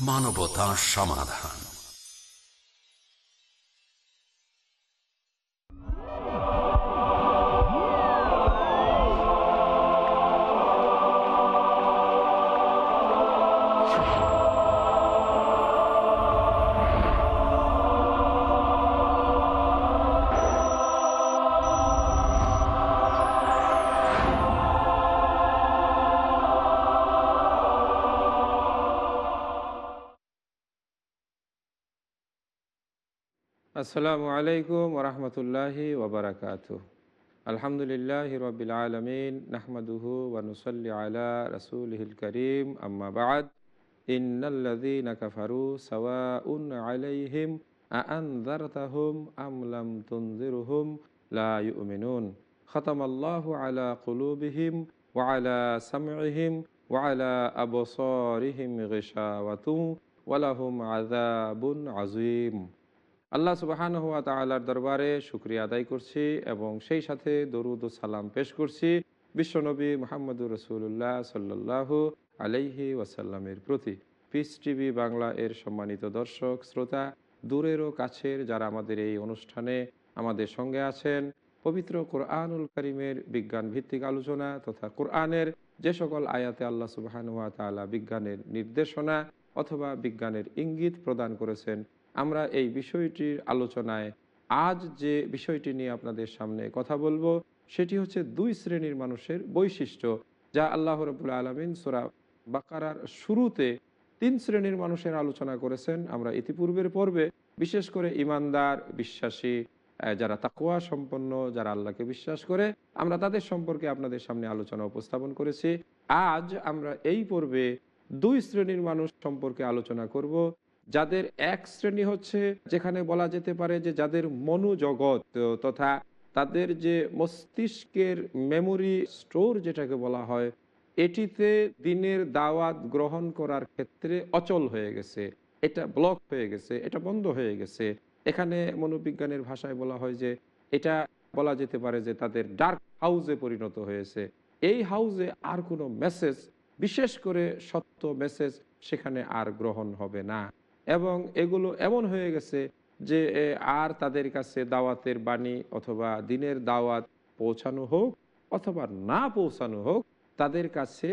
মানবতা সমাধান। আসসালামু আলাইকুম ওরহমতুল্লাহি ওবরাকাত আলহামদুলিল্লাহ রবিল আলমিন, নাহমাদুহু ওয়ানুসল্লি আলা রসুলহিল করিম আম্মাবাদ ইন্নাল্লাযীনা কাফারু সাওয়াউন আলাইহিম আআনযারতাহুম আম লাম তুনযিরহুম লা ইউমিনুন। খতামাল্লাহু আলা কুলুবিহিম ওয়া আলা সামইহিম ওয়া আলা আবসারিহিম গিশাওয়াতুন ওয়া লাহুম আযাবুন আযীম। আল্লাহ সুবাহান হুয়া তালার দরবারে শুক্রিয়া আদায় করছি এবং সেই সাথে দরুদ ও সালাম পেশ করছি বিশ্বনবী মোহাম্মদুর রসুল্লাহ সাল্লাহ আলাইহি ওয়াসাল্লামের প্রতি। পিস টিভি বাংলা এর সম্মানিত দর্শক, শ্রোতা, দূরের ও কাছের যারা আমাদের এই অনুষ্ঠানে আমাদের সঙ্গে আছেন, পবিত্র কোরআনুল করিমের বিজ্ঞান ভিত্তিক আলোচনা তথা কোরআনের যে সকল আয়াতে আল্লাহ সুবাহান হুয়া তালা বিজ্ঞানের নির্দেশনা অথবা বিজ্ঞানের ইঙ্গিত প্রদান করেছেন আমরা এই বিষয়টির আলোচনায় আজ যে বিষয়টি নিয়ে আপনাদের সামনে কথা বলব, সেটি হচ্ছে দুই শ্রেণির মানুষের বৈশিষ্ট্য, যা আল্লাহ রবুল্লা আলমিন সোরা বাকারার শুরুতে তিন শ্রেণির মানুষের আলোচনা করেছেন। আমরা ইতিপূর্বের পর্বে বিশেষ করে ইমানদার, বিশ্বাসী যারা তাকুয়া সম্পন্ন, যারা আল্লাহকে বিশ্বাস করে, আমরা তাদের সম্পর্কে আপনাদের সামনে আলোচনা উপস্থাপন করেছি। আজ আমরা এই পর্বে দুই শ্রেণির মানুষ সম্পর্কে আলোচনা করব। যাদের এক শ্রেণি হচ্ছে, যেখানে বলা যেতে পারে যে যাদের মনোজগৎ, তথা তাদের যে মস্তিষ্কের মেমোরি স্টোর যেটাকে বলা হয়, এটিতে দিনের দাওয়াত গ্রহণ করার ক্ষেত্রে অচল হয়ে গেছে। এটা ব্লক হয়ে গেছে, এটা বন্ধ হয়ে গেছে। এখানে মনোবিজ্ঞানের ভাষায় বলা হয় যে এটা বলা যেতে পারে যে তাদের ডার্ক হাউসে পরিণত হয়েছে। এই হাউসে আর কোনো মেসেজ, বিশেষ করে সত্য মেসেজ সেখানে আর গ্রহণ হবে না। এবং এগুলো এমন হয়ে গেছে যে আর তাদের কাছে দাওয়াতের বাণী অথবা দিনের দাওয়াত পৌঁছানো হোক অথবা না পৌঁছানো হোক, তাদের কাছে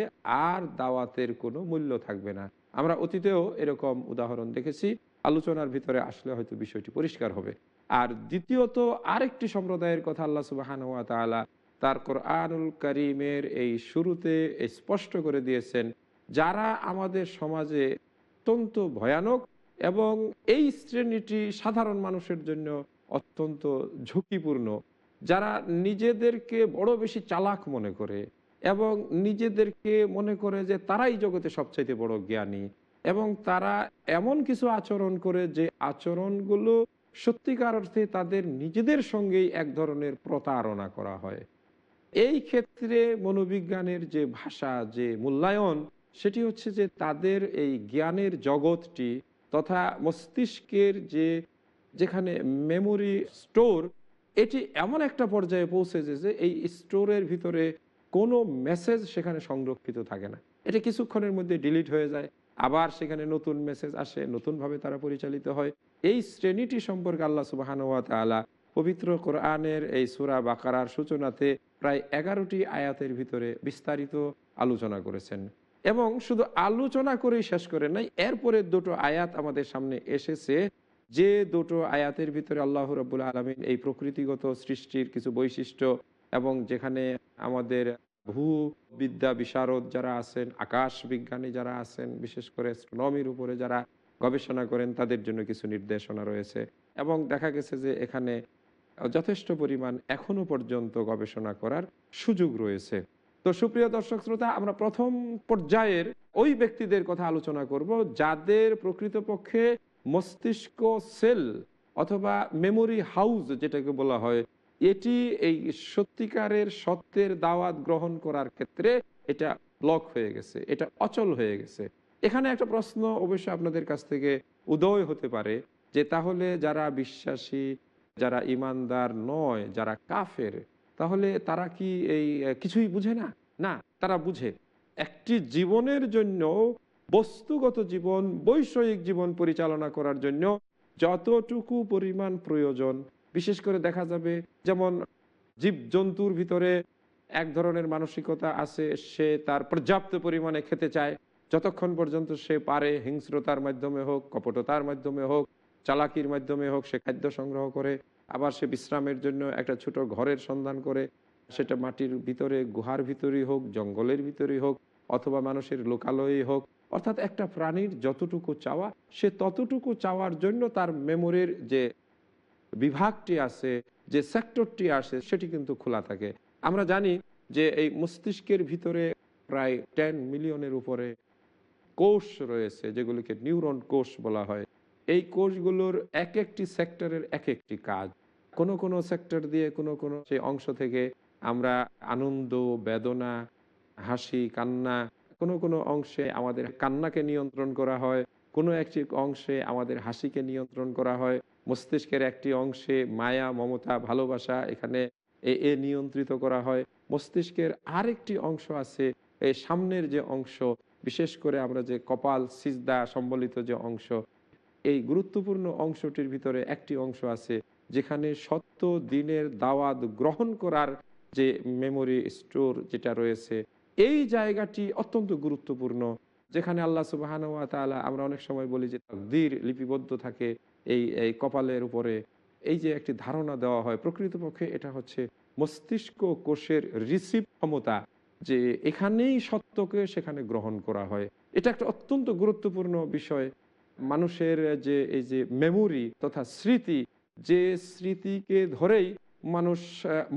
আর দাওয়াতের কোনো মূল্য থাকবে না। আমরা অতীতেও এরকম উদাহরণ দেখেছি, আলোচনার ভিতরে আসলে হয়তো বিষয়টি পরিষ্কার হবে। আর দ্বিতীয়ত আরেকটি সম্প্রদায়ের কথা আল্লাহ সুবাহান ওয়া তালা তার কোরআনুল করিমের এই শুরুতে স্পষ্ট করে দিয়েছেন, যারা আমাদের সমাজে অত্যন্ত ভয়ানক এবং এই শ্রেণীটি সাধারণ মানুষের জন্য অত্যন্ত ঝুঁকিপূর্ণ, যারা নিজেদেরকে বড় বেশি চালাক মনে করে এবং নিজেদেরকে মনে করে যে তারাই জগতে সবচাইতে বড় জ্ঞানী এবং তারা এমন কিছু আচরণ করে যে আচরণগুলো সত্যিকার অর্থে তাদের নিজেদের সঙ্গেই এক ধরনের প্রতারণা করা হয়। এই ক্ষেত্রে মনোবিজ্ঞানের যে ভাষা, যে মূল্যায়ন, সেটি হচ্ছে যে তাদের এই জ্ঞানের জগৎটি তথা মস্তিষ্কের যে, যেখানে মেমোরি স্টোর এটি এমন একটা পর্যায়ে পৌঁছেছে যে এই স্টোরের ভিতরে কোনো মেসেজ সেখানে সংরক্ষিত থাকে না। এটা কিছুক্ষণের মধ্যে ডিলিট হয়ে যায়, আবার সেখানে নতুন মেসেজ আসে, নতুনভাবে তারা পরিচালিত হয়। এই শ্রেণীটি সম্পর্কে আল্লাহ সুবাহানুয়া তালা পবিত্র কোরআনের এই সুরা বাকারার সূচনাতে প্রায় এগারোটি আয়াতের ভিতরে বিস্তারিত আলোচনা করেছেন। এবং শুধু আলোচনা করেই শেষ করে নাই, এরপরে দুটো আয়াত আমাদের সামনে এসেছে। যে দুটো আয়াতের ভিতরে আল্লাহ রবুল্লা আলমিন এই প্রকৃতিগত সৃষ্টির কিছু বৈশিষ্ট্য এবং যেখানে আমাদের ভূ বিদ্যা বিশারদ যারা আছেন, আকাশ বিজ্ঞানী যারা আছেন, বিশেষ করে অ্যাস্ট্রোনমির উপরে যারা গবেষণা করেন, তাদের জন্য কিছু নির্দেশনা রয়েছে। এবং দেখা গেছে যে এখানে যথেষ্ট পরিমাণ এখনও পর্যন্ত গবেষণা করার সুযোগ রয়েছে। তো সুপ্রিয় দর্শক শ্রোতা, আমরা প্রথম পর্যায়ের ওই ব্যক্তিদের কথা আলোচনা করব যাদের প্রকৃতপক্ষে মস্তিষ্ক সেল অথবা মেমোরি হাউস যেটাকে বলা হয়, এটি এই সত্যিকারের সত্যের দাওয়াত গ্রহণ করার ক্ষেত্রে এটা ব্লক হয়ে গেছে, এটা অচল হয়ে গেছে। এখানে একটা প্রশ্ন অবশ্যই আপনাদের কাছ থেকে উদয় হতে পারে যে তাহলে যারা বিশ্বাসী, যারা ইমানদার নয়, যারা কাফের তাহলে তারা কি এই কিছুই বুঝে না? না, তারা বুঝে। একটি জীবনের জন্য, বস্তুগত জীবন, বৈষয়িক জীবন পরিচালনা করার জন্য যতটুকু পরিমাণ প্রয়োজন। বিশেষ করে দেখা যাবে, যেমন জীবজন্তুর ভিতরে এক ধরনের মানসিকতা আছে, সে তার পর্যাপ্ত পরিমাণে খেতে চায়। যতক্ষণ পর্যন্ত সে পারে, হিংস্রতার মাধ্যমে হোক, কপটতার মাধ্যমে হোক, চালাকির মাধ্যমে হোক, সে খাদ্য সংগ্রহ করে আবার সে বিশ্রামের জন্য একটা ছোট ঘরের সন্ধান করে, সেটা মাটির ভিতরে, গুহার ভিতরেই হোক, জঙ্গলের ভিতরেই হোক, অথবা মানুষের লোকালয়েই হোক, অর্থাৎ একটা প্রাণীর যতটুকু চাওয়া, সে ততটুকু চাওয়ার জন্য তার মেমোরির যে বিভাগটি আছে, যে সেক্টরটি আসে সেটি কিন্তু খোলা থাকে। আমরা জানি যে এই মস্তিষ্কের ভিতরে প্রায় টেন মিলিয়নের উপরে কোষ রয়েছে, যেগুলিকে নিউরন কোষ বলা হয়। এই কোষগুলোর এক একটি সেক্টরের এক একটি কাজ। কোনো কোনো সেক্টর দিয়ে কোনো কোনো সেই অংশ থেকে আমরা আনন্দ, বেদনা, হাসি, কান্না, কোনো কোনো অংশে আমাদের কান্নাকে নিয়ন্ত্রণ করা হয়, কোনো একটি অংশে আমাদের হাসিকে নিয়ন্ত্রণ করা হয়, মস্তিষ্কের একটি অংশে মায়া, মমতা, ভালোবাসা এখানে এ এ নিয়ন্ত্রিত করা হয়। মস্তিষ্কের আরেকটি অংশ আছে এই সামনের যে অংশ, বিশেষ করে আমরা যে কপাল, সিজদা সম্বলিত যে অংশ এই গুরুত্বপূর্ণ অংশটির ভিতরে একটি অংশ আছে, যেখানে সত্য দিনের দাওয়াত গ্রহণ করার যে মেমোরি স্টোর যেটা রয়েছে, এই জায়গাটি অত্যন্ত গুরুত্বপূর্ণ, যেখানে আল্লাহ সুবাহান আমরা অনেক সময় বলি যে তাকদির লিপিবদ্ধ থাকে এই এই কপালের উপরে। এই যে একটি ধারণা দেওয়া হয় প্রকৃতপক্ষে এটা হচ্ছে মস্তিষ্ক কোষের রিসিভ ক্ষমতা, যে এখানেই সত্যকে সেখানে গ্রহণ করা হয়। এটা একটা অত্যন্ত গুরুত্বপূর্ণ বিষয়। মানুষের যে এই যে মেমোরি তথা স্মৃতি, যে স্মৃতিকে ধরেই মানুষ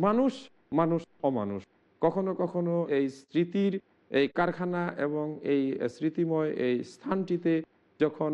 মানুষ মানুষ, অমানুষ। কখনো কখনো এই স্মৃতির এই কারখানা এবং এই স্মৃতিময় এই স্থানটিতে যখন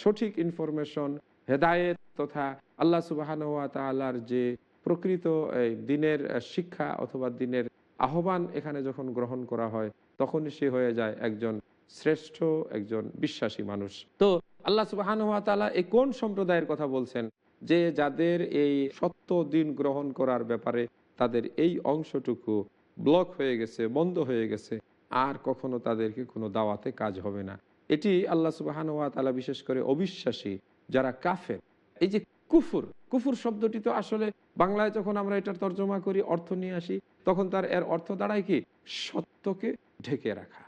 সঠিক ইনফরমেশন হেদায়েত তথা আল্লাহ সুবাহান তালার যে প্রকৃত এই দিনের শিক্ষা অথবা দিনের আহ্বান এখানে যখন গ্রহণ করা হয় তখন সে হয়ে যায় একজন শ্রেষ্ঠ, একজন বিশ্বাসী মানুষ। তো আল্লাহ সুবাহান ওয়া তালা এই কোন সম্প্রদায়ের কথা বলছেন? যে যাদের এই সত্য দিন গ্রহণ করার ব্যাপারে তাদের এই অংশটুকু ব্লক হয়ে গেছে, বন্ধ হয়ে গেছে, আর কখনো তাদেরকে কোনো দাওয়াতে কাজ হবে না। এটি আল্লাহ সুবাহান ওয়া তালা বিশেষ করে অবিশ্বাসী যারা কাফের, এই যে কুফুর কুফুর শব্দটি তো আসলে বাংলায় যখন আমরা এটার তর্জমা করি, অর্থ নিয়ে আসি, তখন তার এর অর্থ দাঁড়ায় কি? সত্যকে ঢেকে রাখা।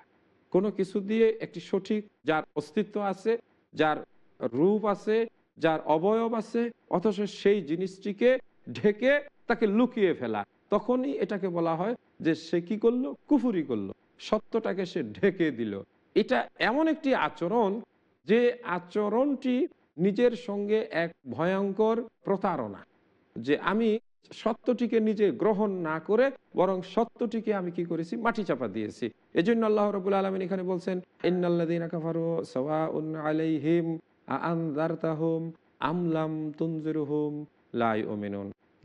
কোনো কিছু দিয়ে একটি সঠিক যার অস্তিত্ব আছে যার রূপ আছে, যার অবয়ব আছে, অথচ সেই জিনিসটিকে ঢেকে তাকে লুকিয়ে ফেলা। তখনই এটাকে বলা হয় যে সে কি করল? কুফুরি করল। সত্যটাকে সে ঢেকে দিল। এটা এমন একটি আচরণ যে আচরণটি নিজের সঙ্গে এক ভয়ঙ্কর প্রতারণা। যে আমি সত্যটিকে নিজে গ্রহণ না করে, বরং সত্যটিকে আমি কি করেছি? মাটি চাপা দিয়েছি। এই জন্য আল্লাহ রবুল আলমিন এখানে বলছেন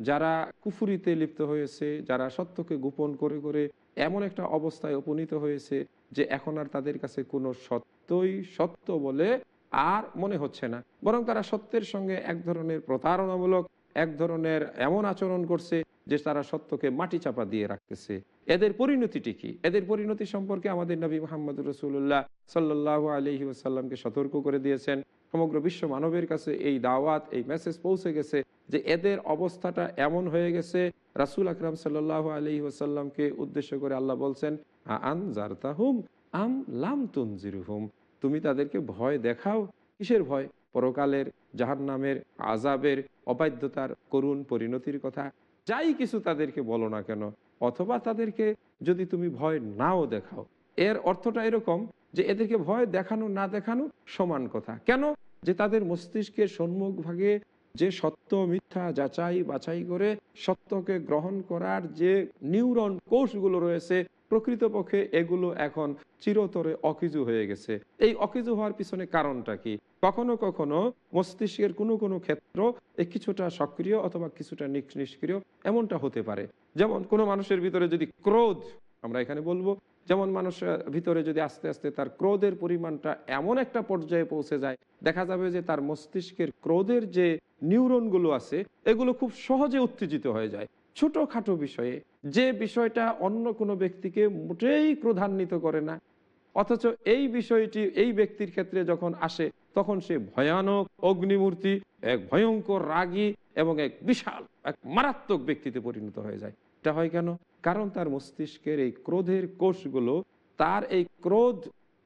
যারা কুফুরিতে লিপ্ত হয়েছে, যারা সত্যকে গোপন করে করে এমন একটা অবস্থায় উপনীত হয়েছে যে এখন আর তাদের কাছে কোনো সত্যই সত্য বলে আর মনে হচ্ছে না। বরং তারা সত্যের সঙ্গে এক ধরনের প্রতারণামূলক এক ধরনের এমন আচরণ করছে যে তারা সত্যকে মাটি চাপা দিয়ে রাখতেছে। এদের পরিণতিটি কি? এদের পরিণতি সম্পর্কে আমাদের নবী মোহাম্মদ রসুল্লাহ সাল্লাহ আলহি ওসাল্লামকে সতর্ক করে দিয়েছেন। সমগ্র বিশ্ব মানবের কাছে এই দাওয়াত, এই মেসেজ পৌঁছে গেছে যে এদের অবস্থাটা এমন হয়ে গেছে। রাসুল আকরাম সাল্লাহ আলহি ওসাল্লামকে উদ্দেশ্য করে আল্লাহ বলছেন আন জারতাহুম আম লাম তুনজিরুহুম? তুমি তাদেরকে ভয় দেখাও? কিসের ভয়? পরকালের জাহান নামের আজাবের অবাধ্যতার করুণ পরিণতির কথা। যাই কিছু তাদেরকে বলো না কেন, অথবা তাদেরকে যদি তুমি ভয় নাও দেখাও, এর অর্থটা এরকম যে এদেরকে ভয় দেখানো না দেখানো সমান কথা। কেন? যে তাদের মস্তিষ্কের সম্মুখ ভাগে যে সত্য মিথ্যা যাচাই বাছাই করে সত্যকে গ্রহণ করার যে নিউরন কোষগুলো রয়েছে, প্রকৃতপক্ষে এগুলো এখন চিরতরে অকিজু হয়ে গেছে। এই অকিজু হওয়ার পিছনে কারণটা কি? কখনো কখনো মস্তিষ্কের কোনো কোনো ক্ষেত্র কিছুটা সক্রিয় অথবা কিছুটা নিষ্ক্রিয়, এমনটা হতে পারে। যেমন কোনো মানুষের ভিতরে যদি ক্রোধ, আমরা এখানে বলব যেমন মানুষের ভিতরে যদি আস্তে আস্তে তার ক্রোধের পরিমাণটা এমন একটা পর্যায়ে পৌঁছে যায়, দেখা যাবে যে তার মস্তিষ্কের ক্রোধের যে নিউরনগুলো আছে, এগুলো খুব সহজে উত্তেজিত হয়ে যায়। ছোটোখাটো বিষয়ে যে বিষয়টা অন্য কোনো ব্যক্তিকে মোটেই ক্রোধান্বিত করে না, অথচ এই বিষয়টি এই ব্যক্তির ক্ষেত্রে যখন আসে, তখন সে ভয়ানক অগ্নিমূর্তি, এক ভয়ঙ্কর রাগী এবং এক বিশাল, এক মারাত্মক ব্যক্তিতে পরিণত হয়ে যায়। এটা হয় কেন? কারণ তার মস্তিষ্কের এই ক্রোধের কোষগুলো তার এই ক্রোধ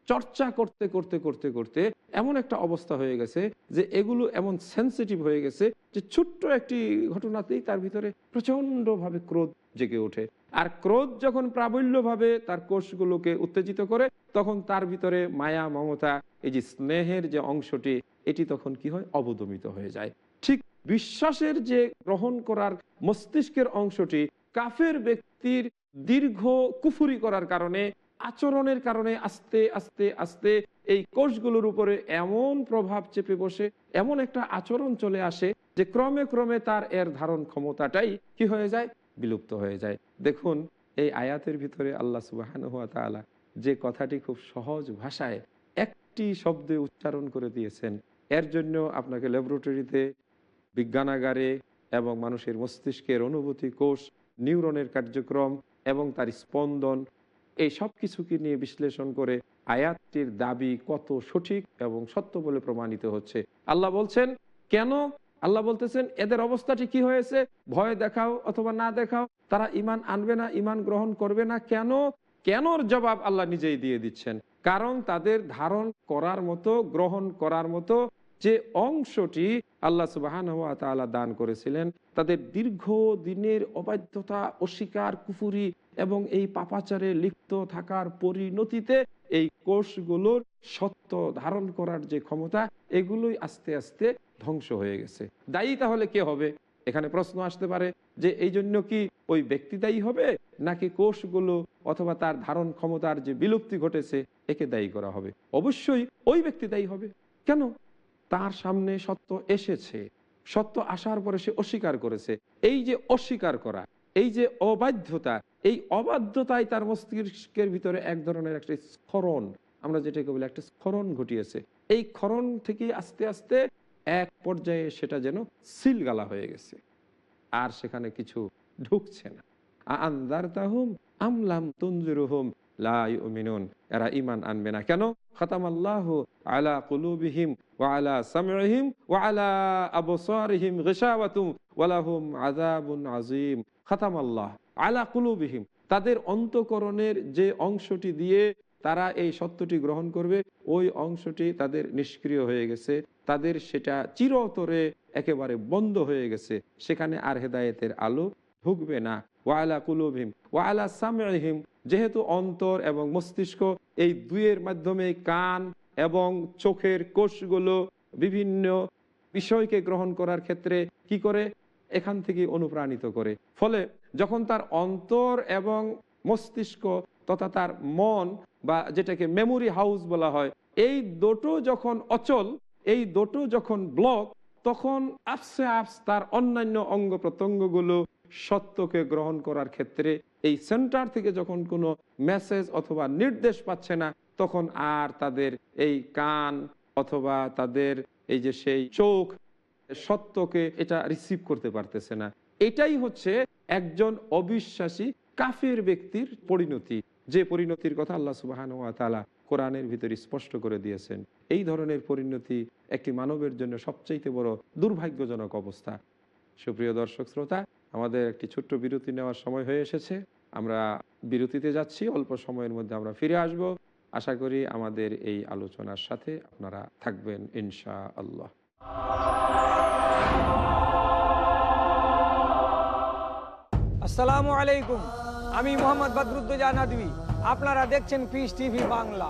চর্চা করতে করতে করতে করতে এমন একটা অবস্থা হয়ে গেছে যে এগুলো এমন সেন্সিটিভ হয়ে গেছে যে ছোট্ট একটি ঘটনাতেই তার ভিতরে প্রচণ্ডভাবে ক্রোধ জেগে ওঠে। আর ক্রোধ যখন প্রাবল্যভাবে তার কোষগুলোকে উত্তেজিত করে, তখন তার ভিতরে মায়া, মমতা, এই যে স্নেহের যে অংশটি, এটি তখন কি হয়? অবদমিত হয়ে যায়। ঠিক বিশ্বাসের যে গ্রহণ করার মস্তিষ্কের অংশটি কাফের ব্যক্তির দীর্ঘ কুফুরি করার কারণে, আচরণের কারণে আস্তে আস্তে আস্তে এই কোষগুলোর উপরে এমন প্রভাব চেপে বসে, এমন একটা আচরণ চলে আসে যে ক্রমে ক্রমে তার এর ধারণ ক্ষমতাটাই কি হয়ে যায়? বিলুপ্ত হয়ে যায়। দেখুন, এই আয়াতের ভিতরে আল্লাহ সুবাহান হুয়া তালা যে কথাটি খুব সহজ ভাষায় একটি শব্দে উচ্চারণ করে দিয়েছেন, এর জন্য আপনাকে ল্যাবরেটরিতে, বিজ্ঞানাগারে এবং মানুষের মস্তিষ্কের অনুভূতি কোষ নিউরনের কার্যক্রম এবং তার স্পন্দন, এই সব কিছুকে নিয়ে বিশ্লেষণ করে আয়াতটির দাবি কত সঠিক এবং সত্য বলে প্রমাণিত হচ্ছে। আল্লাহ বলছেন, কেন? আল্লাহ বলতেছেন, এদের অবস্থাটি কি হয়েছে? ভয় দেখাও অথবা না দেখাও? তারা ইমান আনবে না ইমান গ্রহণ করবে না কেন? কেনর জবাব আল্লাহ নিজেই দিয়ে দিচ্ছেন। কারণ তাদের ধারণ করার মতো, গ্রহণ করার মতো যে অংশটি আল্লাহ সুবাহান হওয়া তালা দান করেছিলেন। তাদের দীর্ঘ দিনের অবাধ্যতা, অস্বীকার, কুফুরি এবং এই পাপাচারে লিপ্ত থাকার পরিণতিতে এই কোষগুলোর সত্য ধারণ করার যে ক্ষমতা, এগুলোই আস্তে আস্তে ধ্বংস হয়ে গেছে। দায়ী তাহলে কে হবে? এখানে প্রশ্ন আসতে পারে যে এই জন্য কি ওই ব্যক্তি দায়ী হবে? নাকি কোষগুলো অথবা তার ধারণ ক্ষমতার যে বিলুপ্তি ঘটেছে, একে দায়ী করা হবে? অবশ্যই ওই ব্যক্তি দায়ী হবে। কেন? তার সামনে সত্য এসেছে। সত্য আসার পরে সে অস্বীকার করেছে। এই যে অস্বীকার করা, এই যে অবাধ্যতা, এই অবাধ্যতাই তার মস্তিষ্কের ভিতরে এক ধরনের একটা স্খরণ, আমরা যেটাকে বলি একটা স্খরণ ঘটিয়েছে। এই ক্ষরণ থেকে আস্তে আস্তে এক পর্যায়ে সেটা যেন সিলগালা হয়ে গেছে। আর সেখানে কিছু ঢুকছে না। আন্দার তাহুম আমলাম তঞ্জুরুহুম লাইমিনুন এরা ইমান আনবে না। কেন? খতাম আল্লাহ আলা কুলুবিহিম ওয়া আলা সামরিহিম ওয়া আলা আবসারিহিম গিশাওয়াতুম ওয়ালাহুম আযাবুন আযীম। খতাম আল্লাহ আলা কুলুবিহিম। তাদের অন্তকরণের যে অংশটি দিয়ে তারা এই সত্যটি গ্রহণ করবে, ওই অংশটি তাদের নিষ্ক্রিয় হয়ে গেছে। তাদের সেটা চিরতরে একেবারে বন্ধ হয়ে গেছে। সেখানে আর হেদায়েতের আলো ঢুকবে না। ওয়ালা কুলুভিম ওয়ালা সামহিম যেহেতু অন্তর এবং মস্তিষ্ক এই দুইয়ের মাধ্যমে কান এবং চোখের কোষগুলো বিভিন্ন বিষয়কে গ্রহণ করার ক্ষেত্রে কি করে? এখান থেকে অনুপ্রাণিত করে। ফলে যখন তার অন্তর এবং মস্তিষ্ক তথা তার মন বা যেটাকে মেমোরি হাউস বলা হয়, এই দুটো যখন অচল, এই দুটো যখন ব্লক তখন আপসে আপস তার অন্যান্য অঙ্গ প্রত্যঙ্গগুলো সত্যকে গ্রহণ করার ক্ষেত্রে এই সেন্টার থেকে যখন কোনো মেসেজ অথবা নির্দেশ পাচ্ছে না, তখন আর তাদের এই কান অথবা তাদের এই যে সেই চোখ সত্যকে এটা রিসিভ করতে পারতেছে না। এটাই হচ্ছে একজন অবিশ্বাসী কাফের ব্যক্তির পরিণতি। যে পরিণতির কথা আল্লাহ সুবাহান তালা কোরআনের ভিতরে স্পষ্ট করে দিয়েছেন, এই ধরনের পরিণতি একটি মানবের জন্য সবচাইতে বড় দুর্ভাগ্যজনক অবস্থা। সুপ্রিয় দর্শক, শ্রোতা আমাদের একটি ছোট্ট বিরতি নেওয়ার সময় হয়ে এসেছে। আমরা বিরতিতে যাচ্ছি, অল্প সময়ের মধ্যে আমরা ফিরে আসব। আশা করি আমাদের এই আলোচনার সাথে আপনারা থাকবেন ইনশা আল্লাহ আসসালামু আলাইকুম। আমি মোহাম্মদ বদরুদ্দোজা আপনারা দেখছেন পিস টিভি বাংলা।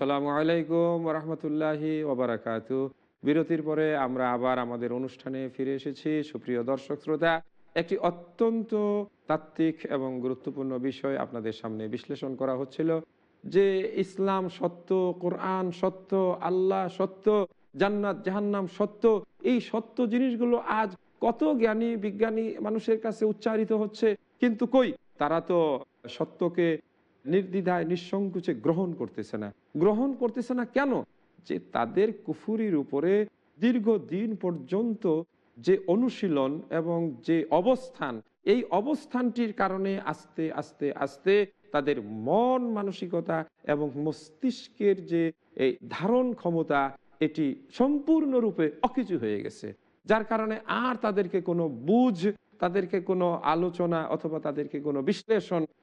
আসসালামু আলাইকুম রহমতুল্লাহি বিরতির পরে আমরা আবার আমাদের অনুষ্ঠানে ফিরে এসেছি। সুপ্রিয় দর্শক শ্রোতা, একটি অত্যন্ত তাত্ত্বিক এবং গুরুত্বপূর্ণ বিষয় আপনাদের সামনে বিশ্লেষণ করা হচ্ছিল যে ইসলাম সত্য, কোরআন সত্য, আল্লাহ সত্য, জান্নাত, জাহান্নাম সত্য, এই সত্য জিনিসগুলো আজ কত জ্ঞানী, বিজ্ঞানী মানুষের কাছে উচ্চারিত হচ্ছে, কিন্তু কই? তারা তো সত্যকে নির্দ্বিধায়, নিঃসংকোচে গ্রহণ করতেছে না। গ্রহণ করতেছে না কেন? যে তাদের কুফুরির উপরে দীর্ঘদিন পর্যন্ত যে অনুশীলন এবং যে অবস্থান, এই অবস্থানটির কারণে আস্তে আস্তে আস্তে তাদের মন মানসিকতা এবং মস্তিষ্কের যে এই ধারণ ক্ষমতা, এটি সম্পূর্ণরূপে অকিচু হয়ে গেছে। যার কারণে আর তাদেরকে কোনো বুঝ, তাদেরকে কোনো আলোচনা অথবা তাদেরকে কোনো বিশ্লেষণ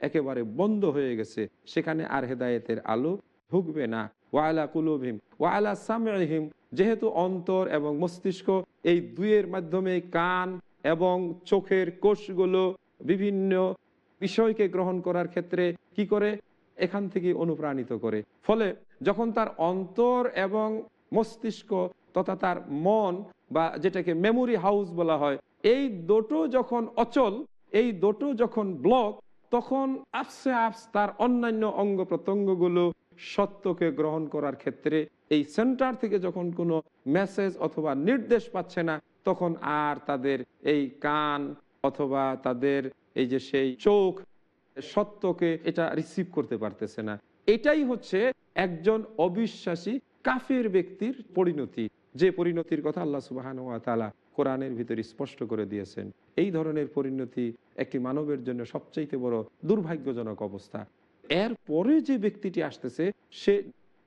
একেবারে বন্ধ হয়ে গেছে। সেখানে আর হেদায়েতের আলো ঢুকবে না। ওয়ালা কুলুবহিম ওয়ালা সামহিম যেহেতু অন্তর এবং মস্তিষ্ক এই দুইয়ের মাধ্যমে কান এবং চোখের কোষগুলো বিভিন্ন বিষয়কে গ্রহণ করার ক্ষেত্রে কি করে? এখান থেকে অনুপ্রাণিত করে। ফলে যখন তার অন্তর এবং মস্তিষ্ক তথা তার মন বা যেটাকে মেমোরি হাউস বলা হয়, এই দুটো যখন অচল, এই দুটো যখন ব্লক তখন আপসে আপস তার অন্যান্য অঙ্গ প্রত্যঙ্গগুলো সত্যকে গ্রহণ করার ক্ষেত্রে এই সেন্টার থেকে যখন কোনো মেসেজ অথবা নির্দেশ পাচ্ছে না, তখন আর তাদের এই কান অথবা তাদের এই যে সেই চোখ সত্যকে এটা রিসিভ করতে পারতেছে না। এটাই হচ্ছে একজন অবিশ্বাসী কাফের ব্যক্তির পরিণতি। যে পরিণতির কথা আল্লাহ সুবাহান তালা কোরআনের ভিতরে স্পষ্ট করে দিয়েছেন। এই ধরনের পরিণতি একটি মানবের জন্য সবচাইতে বড় দুর্ভাগ্যজনক অবস্থা। এর পরে যে ব্যক্তিটি আসতেছে, সে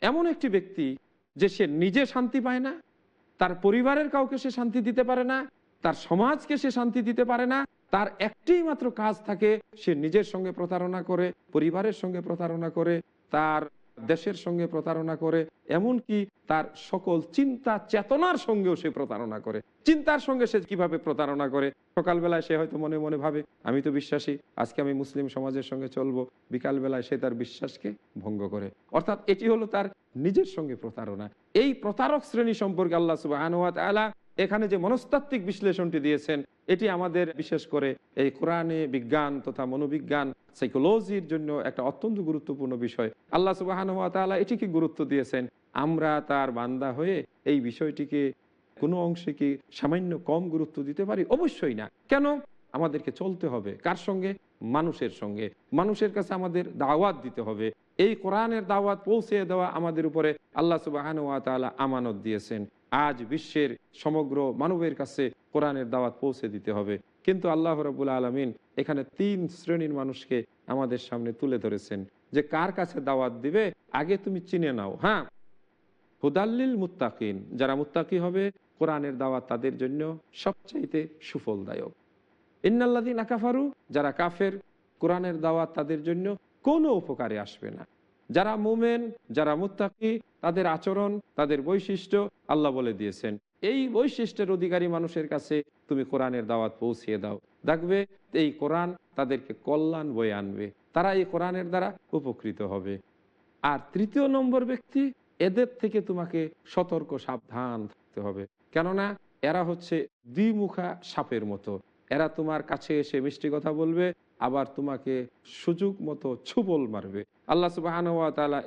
এমন একটি ব্যক্তি যে সে নিজে শান্তি পায় না, তার পরিবারের কাউকে সে শান্তি দিতে পারে না, তার সমাজকে সে শান্তি দিতে পারে না, তার একটি মাত্র কাজ থাকে, সে নিজের সঙ্গে প্রতারণা করে, পরিবারের সঙ্গে প্রতারণা করে, তার দেশের সঙ্গে প্রতারণা করে, এমনকি তার সকল চিন্তা চেতনার সঙ্গেও সে প্রতারণা করে। চিন্তার সঙ্গে সে কীভাবে প্রতারণা করে? সকালবেলায় সে হয়তো মনে মনে ভাবে, আমি তো বিশ্বাসী, আজকে আমি মুসলিম সমাজের সঙ্গে চলবো। বিকালবেলায় সে তার বিশ্বাসকে ভঙ্গ করে। অর্থাৎ এটি হলো তার নিজের সঙ্গে প্রতারণা। এই প্রতারক শ্রেণি সম্পর্কে আল্লাহ সুবাহ এখানে যে মনস্তাত্ত্বিক বিশ্লেষণটি দিয়েছেন, এটি আমাদের বিশেষ করে এই কোরআনে বিজ্ঞান তথা মনোবিজ্ঞান, সাইকোলজির জন্য একটা অত্যন্ত গুরুত্বপূর্ণ বিষয়। আল্লাহ সুবাহান তালা এটিকে গুরুত্ব দিয়েছেন। আমরা তার বান্দা হয়ে এই বিষয়টিকে কোনো অংশে কি সামান্য কম গুরুত্ব দিতে পারি? অবশ্যই না। কেন? আমাদেরকে চলতে হবে। কার সঙ্গে? মানুষের সঙ্গে। মানুষের কাছে আমাদের দাওয়াত দিতে হবে। এই কোরআনের দাওয়াত পৌঁছে দেওয়া আমাদের উপরে আল্লাহ সুবাহান তালা আমানত দিয়েছেন। আজ বিশ্বের সমগ্র মানবের কাছে কোরআনের দাওয়াত পৌঁছে দিতে হবে। কিন্তু আল্লাহ রবুল আলমিন এখানে তিন শ্রেণির মানুষকে আমাদের সামনে তুলে ধরেছেন। যে কার কাছে দাওয়াত দিবে, আগে তুমি চিনে নাও। হ্যাঁ হুদাল্লিল মুত্তাকিন, যারা মুত্তাকি হবে, কোরআনের দাওয়াত তাদের জন্য সবচাইতে সুফলদায়ক। ইন্নাল্লাদিন আকাফারু যারা কাফের, কোরআনের দাওয়াত তাদের জন্য কোনো উপকারে আসবে না। যারা মুমেন, যারা মুত্তাকি, তাদের আচরণ, তাদের বৈশিষ্ট্য আল্লাহ বলে দিয়েছেন। এই বৈশিষ্ট্যের অধিকারী মানুষের কাছে তুমি কোরআনের দাওয়াত পৌঁছিয়ে দাও। দেখবে এই কোরআন তাদেরকে কল্যাণ বয়ে আনবে। তারা এই কোরআনের দ্বারা উপকৃত হবে। আর তৃতীয় নম্বর ব্যক্তি, এদের থেকে তোমাকে সতর্ক, সাবধান থাকতে হবে। কেননা এরা হচ্ছে দ্বিমুখা সাপের মতো। এরা তোমার কাছে এসে মিষ্টি কথা বলবে আবার তোমাকে সুযোগ মতো ছুবল মারবে। আল্লাহ সুবাহ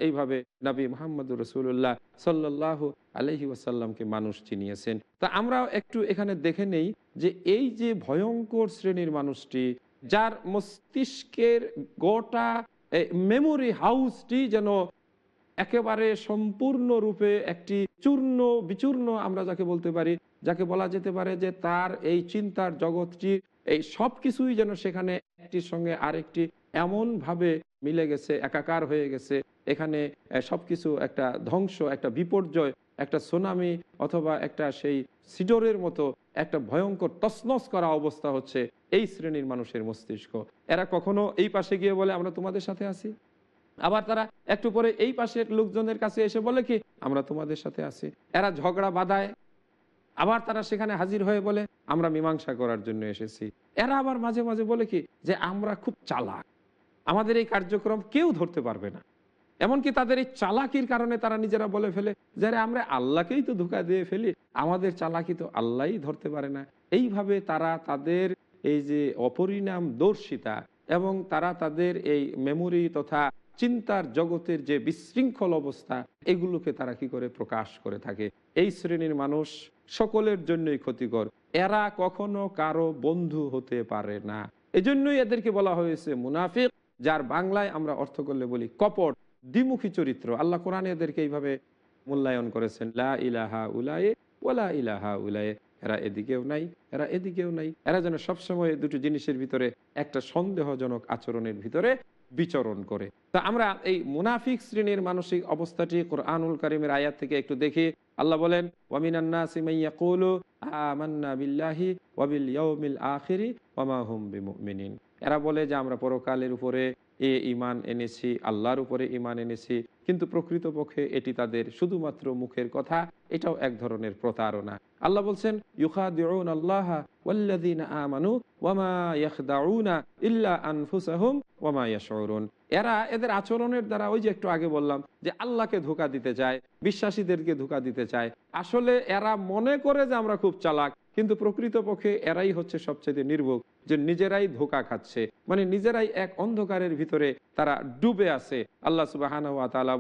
এইভাবে নবী মোহাম্মদ রসুল্লাহ সাল্লাহ আলহি ওয়াসাল্লামকে মানুষ চিনিয়েছেন। তা আমরা একটু এখানে দেখে নেই যে এই যে ভয়ঙ্কর শ্রেণির মানুষটি, যার মস্তিষ্কের গোটা মেমোরি হাউসটি যেন একেবারে সম্পূর্ণরূপে একটি চূর্ণ বিচূর্ণ আমরা যাকে বলতে পারি, যাকে বলা যেতে পারে যে তার এই চিন্তার জগৎটি এই সব কিছুই যেন সেখানে একটির সঙ্গে আরেকটি এমনভাবে মিলে গেছে, একাকার হয়ে গেছে। এখানে সবকিছু একটা ধ্বংস, একটা বিপর্যয়, একটা সুনামি অথবা একটা সেই সিডরের মতো একটা ভয়ঙ্কর তসনস করা অবস্থা হচ্ছে এই শ্রেণির মানুষের মস্তিষ্ক। এরা কখনো এই পাশে গিয়ে বলে, আমরা তোমাদের সাথে আছি। আবার তারা একটু পরে এই পাশের লোকজনের কাছে এসে বলে কি, আমরা তোমাদের সাথে আছি। এরা ঝগড়া বাধায় আবার তারা সেখানে হাজির হয়ে বলে, আমরা মীমাংসা করার জন্য এসেছি। এরা আবার মাঝে মাঝে বলে কি, যে আমরা খুব চালাক। আমাদের এই কার্যক্রম কেউ ধরতে পারবে না। এমনকি তাদের এই চালাকির কারণে তারা নিজেরা বলে ফেলে, যে আমরা আল্লাহকেই তো ধোকা দিয়ে ফেলি। আমাদের চালাকি তো আল্লাহই ধরতে পারে না। এইভাবে তারা তাদের এই যে অপরিণাম দর্শিতা এবং তারা তাদের এই মেমোরি তথা চিন্তার জগতের যে বিশৃঙ্খল অবস্থা, এগুলোকে তারা কি করে প্রকাশ করে থাকে? এই শ্রেণির মানুষ সকলের জন্যই ক্ষতিকর। এরা কখনো কারও বন্ধু হতে পারে না। এজন্যই এদেরকে বলা হয়েছে মুনাফিক, যার বাংলায় আমরা অর্থ করলে বলি কপট, দ্বিমুখী চরিত্র। আল্লাহ কোরআন এদেরকে এইভাবে মূল্যায়ন করেছেন, লা ইলাহা উলায়ে ওলা ইলাহা উলায়ে। এরা এদিকেও নাই, এরা এদিকেও নাই। এরা যেন সবসময় দুটো জিনিসের ভিতরে একটা সন্দেহজনক আচরণের ভিতরে বিচরণ করে। তা আমরা এই মুনাফিক শ্রেণির মানসিক অবস্থাটি কোরআনুল করিমের আয়াত থেকে একটু দেখি। আল্লাহ বলেন ওয়াবিল আখিরি এরা বলে যে আমরা পরকালের উপরে এ ইমান এনেছি, আল্লাহর উপরে ইমান এনেছি, কিন্তু প্রকৃতপক্ষে এটি তাদের শুধুমাত্র মুখের কথা, এটাও এক ধরনের প্রতারণা। আল্লাহ বলছেন, ইউখাদিউন আল্লাহ আমানু ওয়ামা ইয়াখদাউনা ইল্লা আনফুসাহুম ওয়ামা ইয়াশউরুন। এরা এদের আচরণের দ্বারা, ওই যে একটু আগে বললাম, যে আল্লাহকে ধোকা দিতে চায়, বিশ্বাসীদেরকে ধোকা দিতে চায়। আসলে এরা মনে করে যে আমরা খুব চালাক, কিন্তু প্রকৃতপক্ষে এরাই হচ্ছে সবচেয়ে নির্ভোগ যে নিজেরাই ধোকা খাচ্ছে। মানে নিজেরাই এক অন্ধকারের ভিতরে তারা ডুবে আছে। আল্লাহ সুবাহ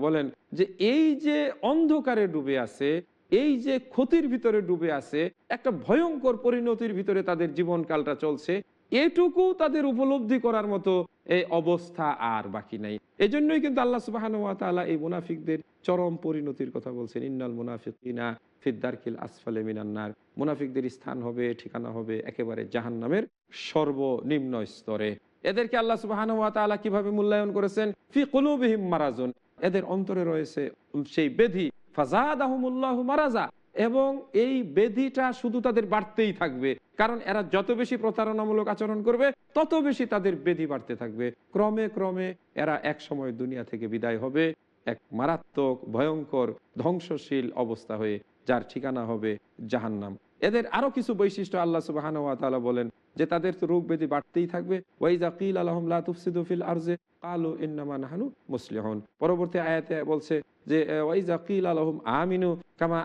বলেন যে, এই যে অন্ধকারে ডুবে আছে এই যে ক্ষতির ভিতরে ডুবে আছে, একটা ভয়ঙ্কর পরিণতির ভিতরে তাদের জীবনকালটা চলছে, এটুকু তাদের উপলব্ধি করার মতো এই অবস্থা আর বাকি নাই। এই জন্যই কিন্তু আল্লাহ সুবাহ এই মুনাফিকদের চরম পরিণতির কথা বলছেন। ইন্নাল মুনাফিকিনা ফিদ্দারকিল আসফালে মিনান্নার মুনাফিকদের স্থান হবে, ঠিকানা হবে একেবারে জাহান নামের সর্বনিম্ন স্তরে। এদেরকে আল্লাহ সুবাহ কীভাবে মূল্যায়ন করেছেন? ফি কলুবিহিম মারাজুন। এদের অন্তরে রয়েছে সেই বেধি ফাজাদ আহমুল্লাহ মারাজা। এবং এই বেধিটা শুধু তাদের বাড়তেই থাকবে। কারণ এরা যত বেশি প্রতারণামূলক আচরণ করবে, তত বেশি তাদের বেধি বাড়তে থাকবে। ক্রমে ক্রমে এরা এক সময় দুনিয়া থেকে বিদায় হবে। এক মারাত্মক, ভয়ঙ্কর, ধ্বংসশীল অবস্থা হয়ে যার ঠিকানা হবে জাহান্নাম। এদের আরও কিছু বৈশিষ্ট্য আল্লাহ সুবাহান বলেন যে তাদের তো রোগ ব্যাধি বাড়তেই থাকবে। পরবর্তী আয়াতে বলছে যে আমিনু কামা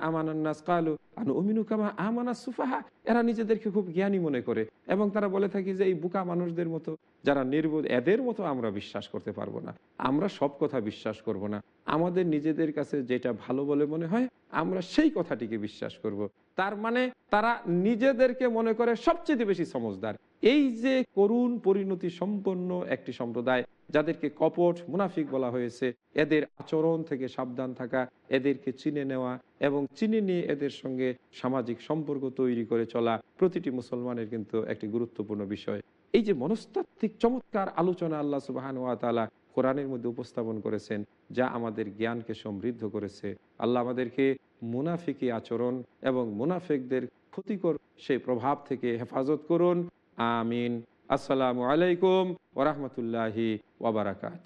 আমানা সুফাহা। এরা নিজেদেরকে খুব জ্ঞানী মনে করে এবং তারা বলে থাকি যে, এই বুকা মানুষদের মতো যারা নির্বোধ, এদের মতো আমরা বিশ্বাস করতে পারব না। আমরা সব কথা বিশ্বাস করব না। আমাদের নিজেদের কাছে যেটা ভালো বলে মনে হয়, আমরা সেই কথাটিকে বিশ্বাস করব। তার মানে তারা নিজেদেরকে মনে করে সবচেয়ে বেশি সমজদার এই যে করুণ পরিণতি সম্পন্ন একটি সম্প্রদায়, যাদেরকে কপট, মুনাফিক বলা হয়েছে, এদের আচরণ থেকে সাবধান থাকা, এদেরকে চিনে নেওয়া এবং চিনে নিয়ে এদের সঙ্গে সামাজিক সম্পর্ক তৈরি করে চলা প্রতিটি মুসলমানের কিন্তু একটি গুরুত্বপূর্ণ বিষয়। এই যে মনস্তাত্ত্বিক চমৎকার আলোচনা আল্লাহ সুবাহান ওয়া তালা কোরআনের মধ্যে উপস্থাপন করেছেন, যা আমাদের জ্ঞানকে সমৃদ্ধ করেছে। আল্লাহ আমাদেরকে মুনাফিকি আচরণ এবং মুনাফিকদের ক্ষতিকর সেই প্রভাব থেকে হেফাজত করুন। আমিন। আসসালামু আলাইকুম ওরহমতুল্লাহি ওবরাকাত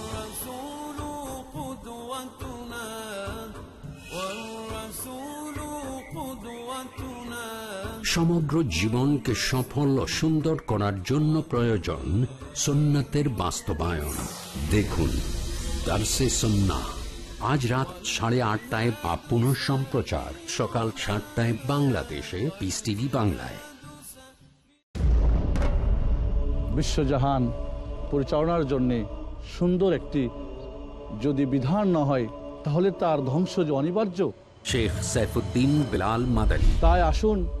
সমগ্র জীবনকে সফল ও সুন্দর করার জন্য প্রয়োজন সুন্নাতের বাস্তবায়ন। দেখুন দার্সে সন্না। আজ রাত সাড়ে আটটায় বা পুনঃ সম্প্রচার। সকাল সাতটায় বাংলাদেশে। পিস টিভি বাংলায়। বিশ্বজাহান পরিচালনার জন্যে সুন্দর একটি যদি বিধান না হয় তাহলে তার ধ্বংস যে অনিবার্য। শেখ সাইফুদ্দিন বিলাল মাদানী। তাই আসুন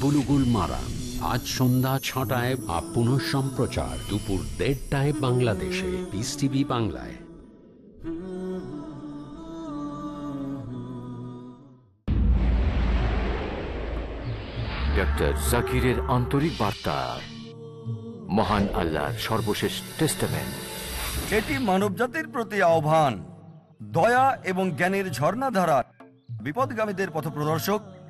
বুলুগুল মারা। আজ সন্ধ্যা ছটায় বা পুনঃ সম্প্রচার দুপুর দেড়টায় বাংলাদেশে। পিস টিভি বাংলায়। ডক্টর জাকিরের আন্তরিক বার্তা। মহান আল্লাহর সর্বশেষ টেস্টামেন্ট এটি মানবজাতির প্রতি আহ্বান। দয়া এবং জ্ঞানের ঝর্ণাধারা। বিপদগামীদের পথপ্রদর্শক